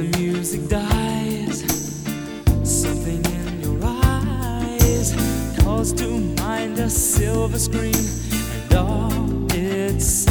the music dies, something in your eyes calls to mind a silver screen and all its.